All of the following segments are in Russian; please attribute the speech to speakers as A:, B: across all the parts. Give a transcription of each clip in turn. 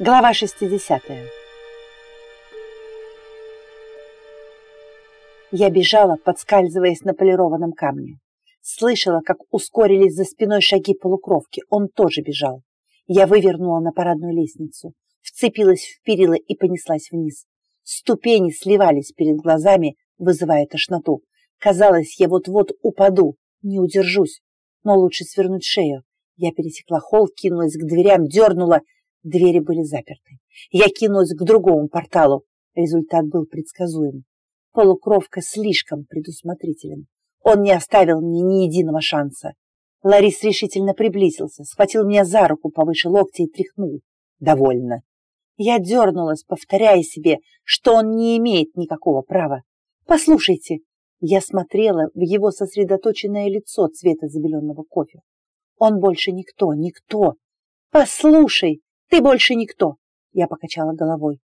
A: Глава 60. Я бежала, подскальзываясь на полированном камне. Слышала, как ускорились за спиной шаги полукровки. Он тоже бежал. Я вывернула на парадную лестницу, вцепилась в перила и понеслась вниз. Ступени сливались перед глазами, вызывая тошноту. Казалось, я вот-вот упаду, не удержусь, но лучше свернуть шею. Я пересекла холл, кинулась к дверям, дернула — Двери были заперты. Я кинулась к другому порталу. Результат был предсказуем. Полукровка слишком предусмотрителен. Он не оставил мне ни единого шанса. Ларис решительно приблизился, схватил меня за руку повыше локтя и тряхнул. Довольно. Я дернулась, повторяя себе, что он не имеет никакого права. «Послушайте!» Я смотрела в его сосредоточенное лицо цвета забеленного кофе. «Он больше никто, никто!» «Послушай!» Ты больше никто, я покачала головой.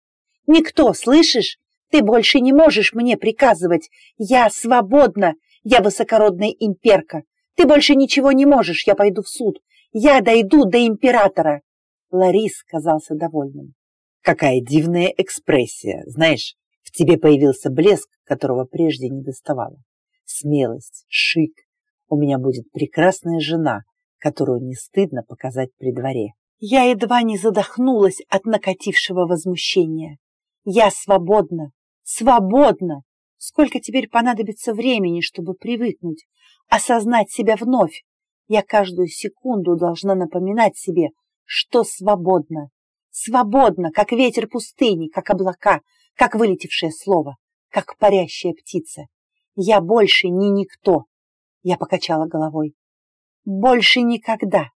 A: Никто, слышишь? Ты больше не можешь мне приказывать. Я свободна, я высокородная имперка. Ты больше ничего не можешь, я пойду в суд. Я дойду до императора. Ларис казался довольным.
B: Какая дивная экспрессия. Знаешь, в тебе появился блеск, которого прежде не доставало. Смелость, шик. У меня будет прекрасная жена, которую не стыдно показать при дворе.
A: Я едва не задохнулась от накатившего возмущения. Я свободна, свободна! Сколько теперь понадобится времени, чтобы привыкнуть, осознать себя вновь? Я каждую секунду должна напоминать себе, что свободна. Свободна, как ветер пустыни, как облака, как вылетевшее слово, как парящая птица. Я больше не никто. Я покачала головой. Больше никогда.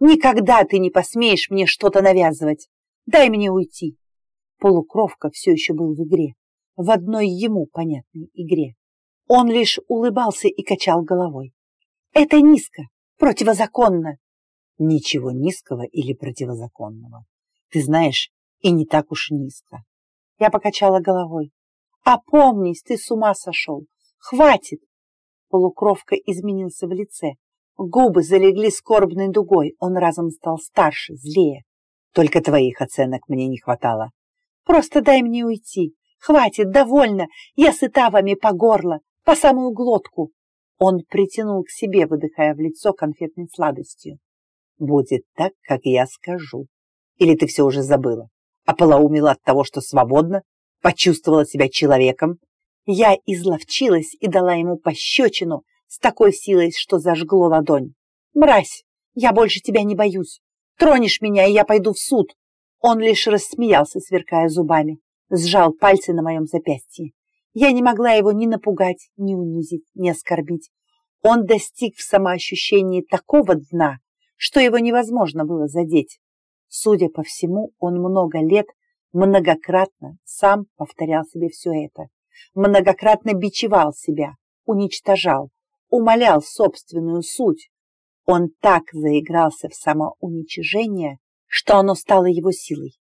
A: Никогда ты не посмеешь мне что-то навязывать. Дай мне уйти. Полукровка все еще был в игре, в одной ему понятной игре. Он лишь улыбался и качал головой. Это низко, противозаконно.
B: Ничего низкого или противозаконного. Ты знаешь, и не так уж низко.
A: Я покачала головой. Опомнись, ты с ума сошел. Хватит. Полукровка изменился в лице, Губы залегли скорбной дугой, он разом стал старше, злее.
B: Только твоих оценок мне не хватало.
A: Просто дай мне уйти. Хватит, довольно. Я сыта вами по горло, по самую глотку. Он притянул к себе, выдыхая в лицо конфетной сладостью.
B: Будет так, как я скажу. Или ты все уже забыла? Ополоумила от того, что свободна? Почувствовала себя человеком?
A: Я изловчилась и дала ему пощечину, с такой силой, что зажгло ладонь. «Мразь, я больше тебя не боюсь. Тронешь меня, и я пойду в суд». Он лишь рассмеялся, сверкая зубами, сжал пальцы на моем запястье. Я не могла его ни напугать, ни унизить, ни оскорбить. Он достиг в самоощущении такого дна, что его невозможно было задеть. Судя по всему, он много лет, многократно сам повторял себе все это, многократно бичевал себя, уничтожал, умолял собственную суть. Он так заигрался в самоуничижение, что оно стало его силой.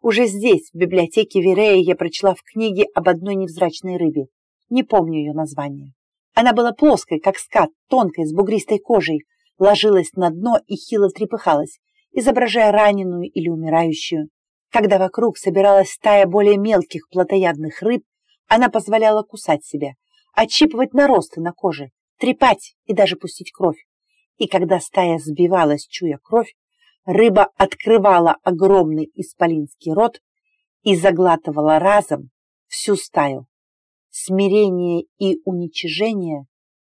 A: Уже здесь, в библиотеке Верея, я прочла в книге об одной невзрачной рыбе. Не помню ее название. Она была плоской, как скат, тонкой, с бугристой кожей, ложилась на дно и хило трепыхалась, изображая раненую или умирающую. Когда вокруг собиралась стая более мелких плотоядных рыб, она позволяла кусать себя, отщипывать наросты на коже, трепать и даже пустить кровь. И когда стая сбивалась, чуя кровь, рыба открывала огромный исполинский рот и заглатывала разом всю стаю. Смирение и уничижение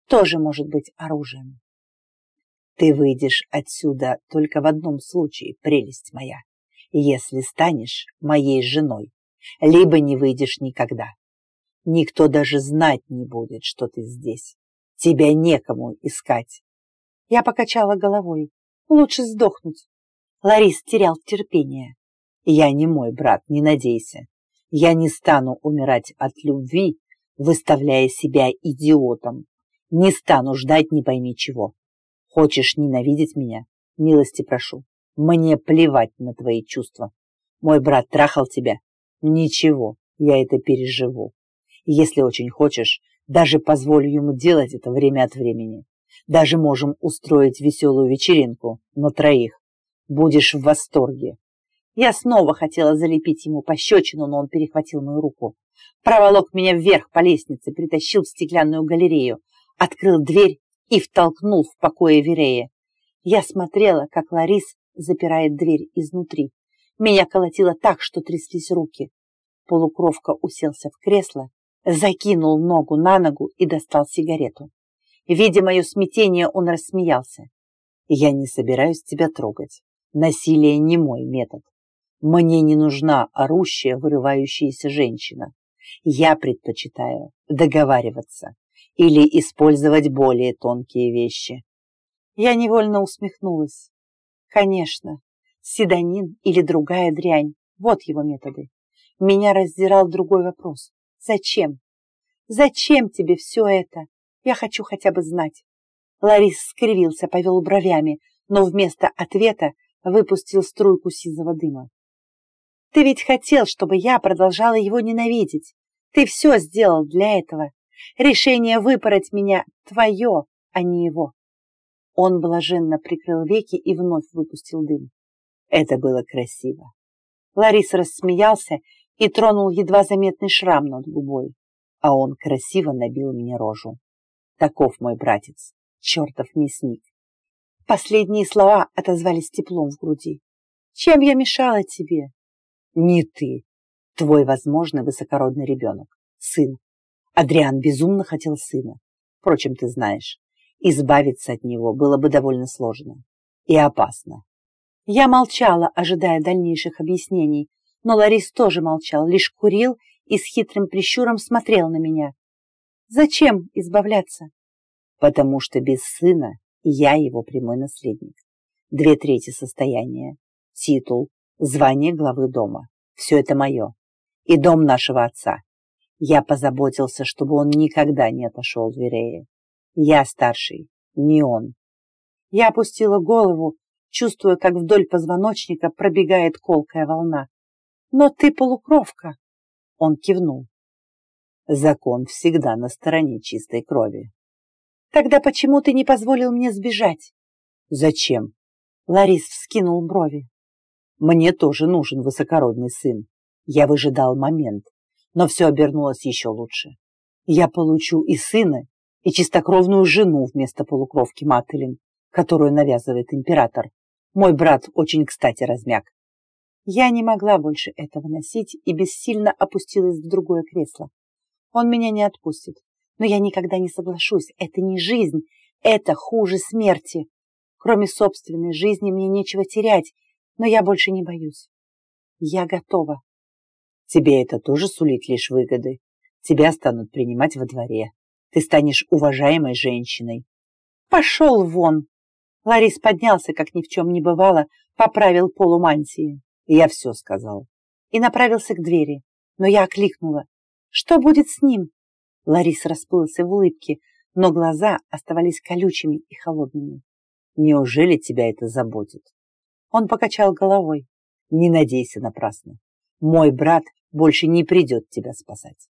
A: тоже может быть оружием.
B: Ты выйдешь отсюда только в одном случае, прелесть моя, если станешь моей женой, либо не выйдешь никогда. Никто даже знать не будет, что ты здесь. Тебя некому искать.
A: Я покачала головой. Лучше сдохнуть. Ларис терял терпение.
B: Я не мой брат, не надейся. Я не стану умирать от любви, выставляя себя идиотом. Не стану ждать не пойми чего. Хочешь ненавидеть меня? Милости прошу. Мне плевать на твои чувства. Мой брат трахал тебя? Ничего, я это переживу. Если очень хочешь, даже позволю ему делать это время от времени. Даже можем устроить веселую вечеринку на троих. Будешь в восторге.
A: Я снова хотела залепить ему пощечину, но он перехватил мою руку. Проволок меня вверх по лестнице, притащил в стеклянную галерею, открыл дверь и втолкнул в покое Верея. Я смотрела, как Ларис запирает дверь изнутри. Меня колотило так, что тряслись руки. Полукровка уселся в кресло, закинул ногу на ногу и достал сигарету. Видя мое смятение, он рассмеялся. «Я не собираюсь тебя трогать. Насилие не мой метод. Мне не нужна орущая, вырывающаяся женщина. Я предпочитаю договариваться или использовать более тонкие вещи». Я невольно усмехнулась. Конечно, седанин или другая дрянь. Вот его методы. Меня раздирал другой вопрос. Зачем? Зачем тебе все это? Я хочу хотя бы знать. Ларис скривился, повел бровями, но вместо ответа выпустил струйку сизого дыма. Ты ведь хотел, чтобы я продолжала его ненавидеть. Ты все сделал для этого. Решение выпороть меня твое, а не его. Он блаженно прикрыл веки и вновь выпустил дым. Это было красиво. Ларис рассмеялся и тронул едва заметный шрам над губой, а он красиво набил мне рожу. Таков мой братец, чертов мясник. Последние слова отозвались теплом в груди. Чем я мешала тебе? Не ты, твой возможный высокородный ребенок, сын. Адриан безумно хотел сына. Впрочем, ты знаешь, избавиться от него было бы довольно сложно и опасно. Я молчала, ожидая дальнейших объяснений, но Ларис тоже молчал, лишь курил и с хитрым прищуром смотрел на меня. Зачем избавляться? Потому что без сына я его прямой наследник. Две трети состояния, титул, звание главы дома. Все это мое. И дом нашего отца. Я позаботился, чтобы он никогда не отошел в Верее. Я старший, не он. Я опустила голову, чувствуя, как вдоль позвоночника пробегает колкая волна. «Но ты полукровка!» Он кивнул. «Закон всегда на стороне чистой крови». «Тогда почему ты не позволил мне сбежать?» «Зачем?» Ларис вскинул брови. «Мне тоже нужен высокородный сын. Я выжидал момент, но все обернулось еще лучше. Я получу и сына, и чистокровную жену вместо полукровки Маттелин, которую навязывает император. Мой брат очень кстати размяк. Я не могла больше этого носить и бессильно опустилась в другое кресло. Он меня не отпустит, но я никогда не соглашусь. Это не жизнь, это хуже смерти. Кроме собственной жизни мне нечего терять, но я больше не боюсь. Я готова. Тебе это тоже сулит лишь выгоды. Тебя станут принимать во дворе. Ты станешь уважаемой женщиной. Пошел вон! Ларис поднялся, как ни в чем не бывало, поправил полу мантии. Я все сказал. И направился к двери. Но я окликнула. Что будет с ним? Ларис расплылся в улыбке, но глаза оставались колючими и холодными. Неужели тебя это заботит? Он покачал головой. Не надейся напрасно. Мой брат больше не придет тебя спасать.